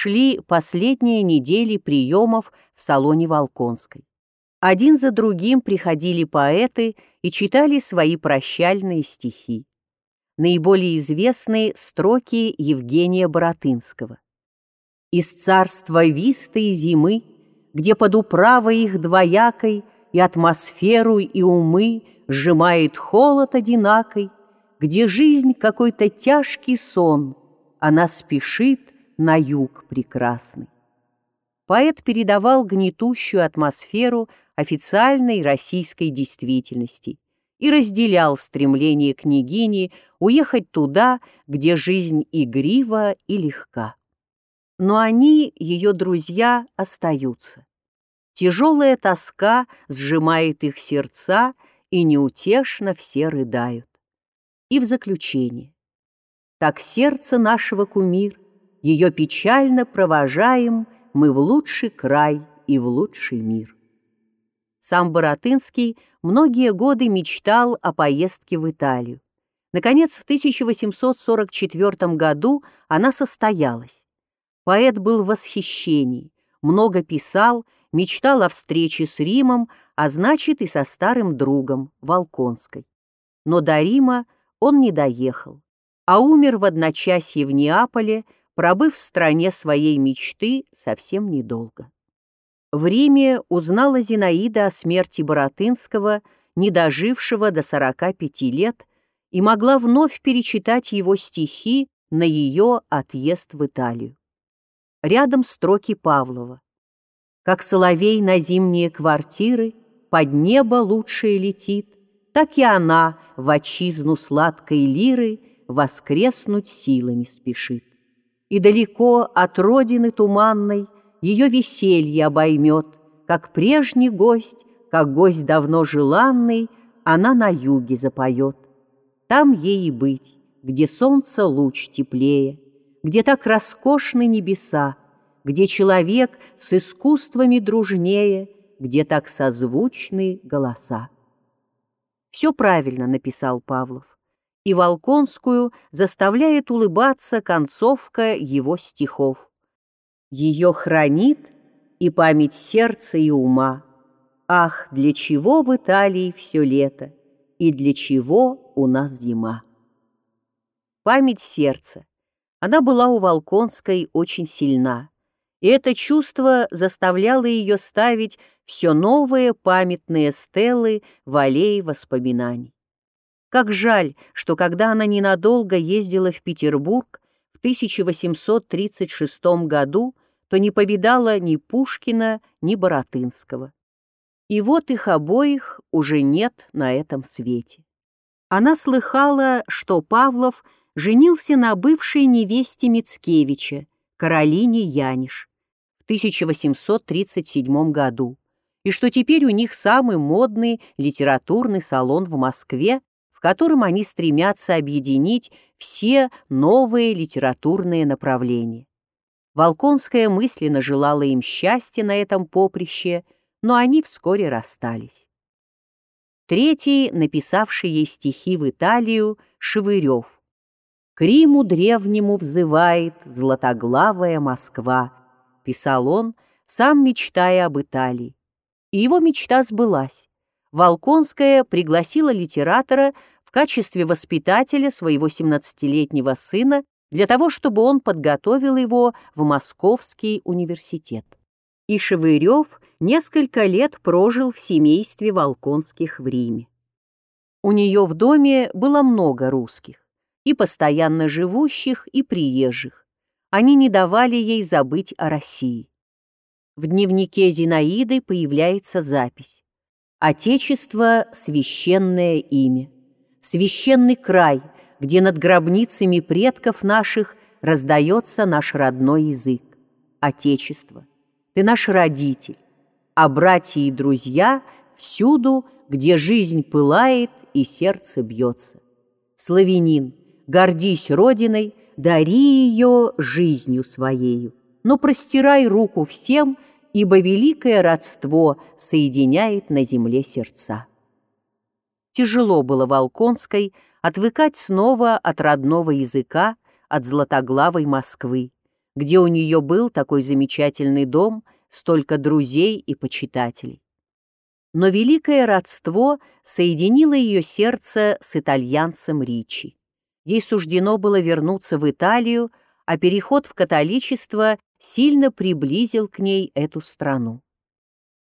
шли последние недели приемов в салоне Волконской. Один за другим приходили поэты и читали свои прощальные стихи. Наиболее известные строки Евгения Боротынского. «Из царства вистой зимы, где под управой их двоякой и атмосферу, и умы сжимает холод одинакой, где жизнь какой-то тяжкий сон, она спешит на юг прекрасный». Поэт передавал гнетущую атмосферу официальной российской действительности и разделял стремление княгини уехать туда, где жизнь игрива и легка. Но они, ее друзья, остаются. Тяжелая тоска сжимает их сердца, и неутешно все рыдают. И в заключение. Так сердце нашего кумир, ее печально провожаем мы в лучший край и в лучший мир. Сам Боротынский многие годы мечтал о поездке в Италию. Наконец, в 1844 году она состоялась. Поэт был в восхищении, много писал, мечтал о встрече с Римом, а значит и со старым другом, Волконской. Но до Рима он не доехал, а умер в одночасье в Неаполе, пробыв в стране своей мечты совсем недолго. В Риме узнала Зинаида о смерти Боротынского, не дожившего до 45 лет, и могла вновь перечитать его стихи на ее отъезд в Италию. Рядом строки Павлова. «Как соловей на зимние квартиры, под небо лучшее летит, так и она в отчизну сладкой лиры воскреснуть силами спешит. И далеко от родины туманной ее веселье обоймет, как прежний гость, как гость давно желанный, она на юге запоет. Там ей и быть, где солнце луч теплее, где так роскошны небеса, где человек с искусствами дружнее, где так созвучны голоса. Все правильно написал Павлов, и Волконскую заставляет улыбаться концовка его стихов. Ее хранит и память сердца и ума. Ах, для чего в Италии все лето, и для чего у нас зима? Память сердца. Она была у Волконской очень сильна, и это чувство заставляло ее ставить все новые памятные стелы в аллее воспоминаний. Как жаль, что когда она ненадолго ездила в Петербург, в 1836 году, то не повидала ни Пушкина, ни Боротынского. И вот их обоих уже нет на этом свете. Она слыхала, что Павлов женился на бывшей невесте Мицкевича, Каролине Яниш, в 1837 году, и что теперь у них самый модный литературный салон в Москве, в котором они стремятся объединить все новые литературные направления. Волконская мысленно желала им счастья на этом поприще, но они вскоре расстались. Третий, написавший ей стихи в Италию, Шевырев. «К Риму древнему взывает златоглавая Москва», писал он, сам мечтая об Италии. И его мечта сбылась. Волконская пригласила литератора в качестве воспитателя своего 17-летнего сына для того, чтобы он подготовил его в Московский университет. И Шевырев несколько лет прожил в семействе Волконских в Риме. У нее в доме было много русских, и постоянно живущих, и приезжих. Они не давали ей забыть о России. В дневнике Зинаиды появляется запись. «Отечество — священное имя, священный край — где над гробницами предков наших раздается наш родной язык, Отечество. Ты наш родитель, а братья и друзья всюду, где жизнь пылает и сердце бьется. Славянин, гордись Родиной, дари ее жизнью своею, но простирай руку всем, ибо великое родство соединяет на земле сердца. Тяжело было Волконской, отвыкать снова от родного языка, от златоглавой Москвы. где у нее был такой замечательный дом, столько друзей и почитателей. Но великое родство соединило ее сердце с итальянцем Ричи. Ей суждено было вернуться в Италию, а переход в католичество сильно приблизил к ней эту страну.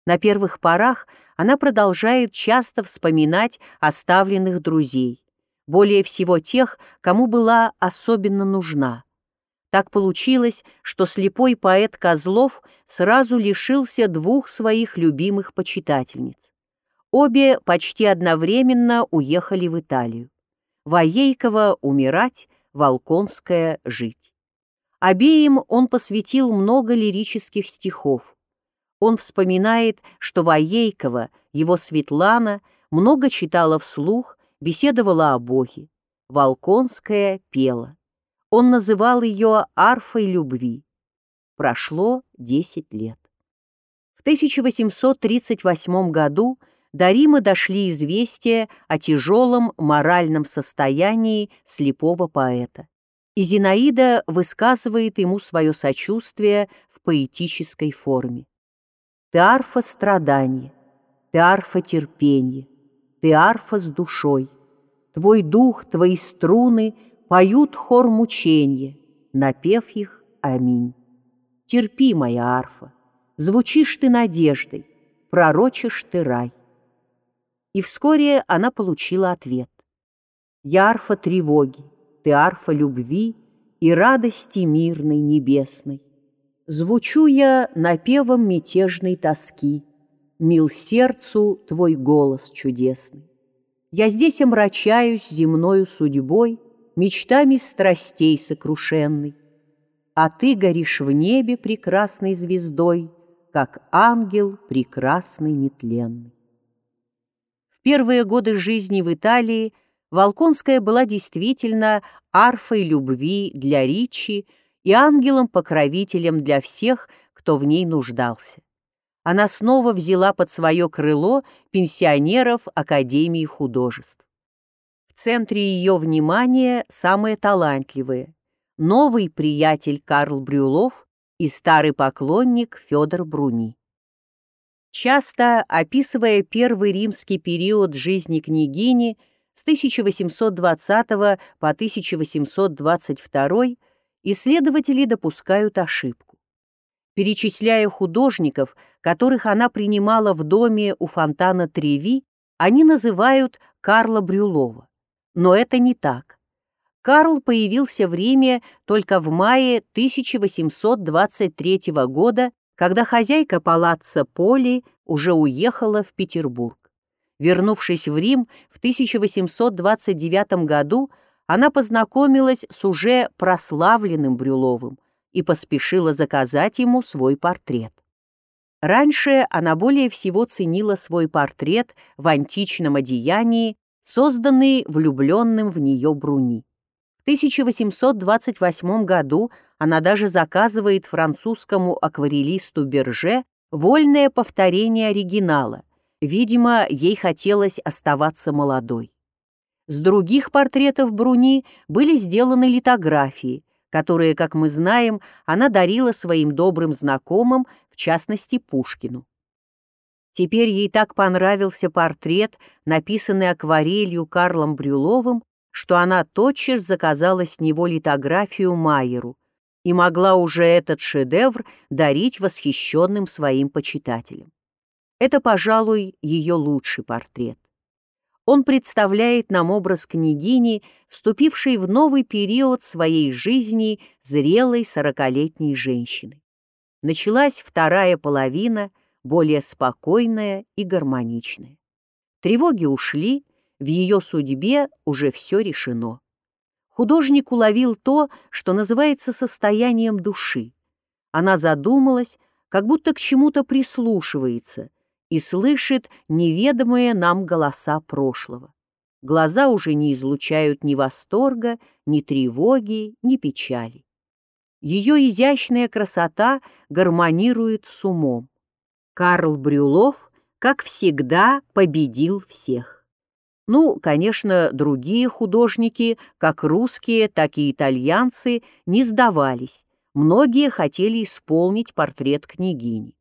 На первых порах она продолжает часто вспоминать оставленных друзей, более всего тех, кому была особенно нужна. Так получилось, что слепой поэт Козлов сразу лишился двух своих любимых почитательниц. Обе почти одновременно уехали в Италию. Воейкова умирать, Волконская жить. Обеим он посвятил много лирических стихов. Он вспоминает, что Воейкова, его Светлана, много читала вслух, беседовала о Боге. Волконская пела. Он называл ее арфой любви. Прошло 10 лет. В 1838 году до Рима дошли известия о тяжелом моральном состоянии слепого поэта, и Зинаида высказывает ему свое сочувствие в поэтической форме. «Ты арфа страдания, ты арфа терпения, ты арфа с душой, твой дух, твои струны поют хор мучения, напев их «Аминь». Терпи, моя арфа, звучишь ты надеждой, пророчишь ты рай. И вскоре она получила ответ. Я арфа тревоги, ты арфа любви и радости мирной небесной. Звучу я напевом мятежной тоски, мил сердцу твой голос чудесный. Я здесь омрачаюсь земною судьбой, мечтами страстей сокрушенный. А ты горишь в небе прекрасной звездой, как ангел прекрасный нетленный. В первые годы жизни в Италии Волконская была действительно арфой любви для Ричи и ангелом-покровителем для всех, кто в ней нуждался. Она снова взяла под свое крыло пенсионеров Академии художеств. В центре ее внимания самые талантливые – новый приятель Карл Брюлов и старый поклонник Федор Бруни. Часто описывая первый римский период жизни княгини с 1820 по 1822, исследователи допускают ошибку. Перечисляя художников, которых она принимала в доме у фонтана Треви, они называют Карла Брюлова. Но это не так. Карл появился в Риме только в мае 1823 года, когда хозяйка палаца Поли уже уехала в Петербург. Вернувшись в Рим в 1829 году, она познакомилась с уже прославленным Брюловым и поспешила заказать ему свой портрет. Раньше она более всего ценила свой портрет в античном одеянии созданный влюбленным в нее Бруни. В 1828 году она даже заказывает французскому акварелисту Берже вольное повторение оригинала. Видимо, ей хотелось оставаться молодой. С других портретов Бруни были сделаны литографии, которые, как мы знаем, она дарила своим добрым знакомым, в частности Пушкину. Теперь ей так понравился портрет, написанный акварелью Карлом Брюловым, что она тотчас заказала с него литографию Майеру и могла уже этот шедевр дарить восхищенным своим почитателям. Это, пожалуй, ее лучший портрет. Он представляет нам образ княгини, вступившей в новый период своей жизни зрелой сорокалетней женщины. Началась вторая половина – более спокойная и гармоничная. Тревоги ушли, в ее судьбе уже все решено. Художник уловил то, что называется состоянием души. Она задумалась, как будто к чему-то прислушивается и слышит неведомые нам голоса прошлого. Глаза уже не излучают ни восторга, ни тревоги, ни печали. Ее изящная красота гармонирует с умом. Карл Брюлов, как всегда, победил всех. Ну, конечно, другие художники, как русские, так и итальянцы, не сдавались, многие хотели исполнить портрет княгини.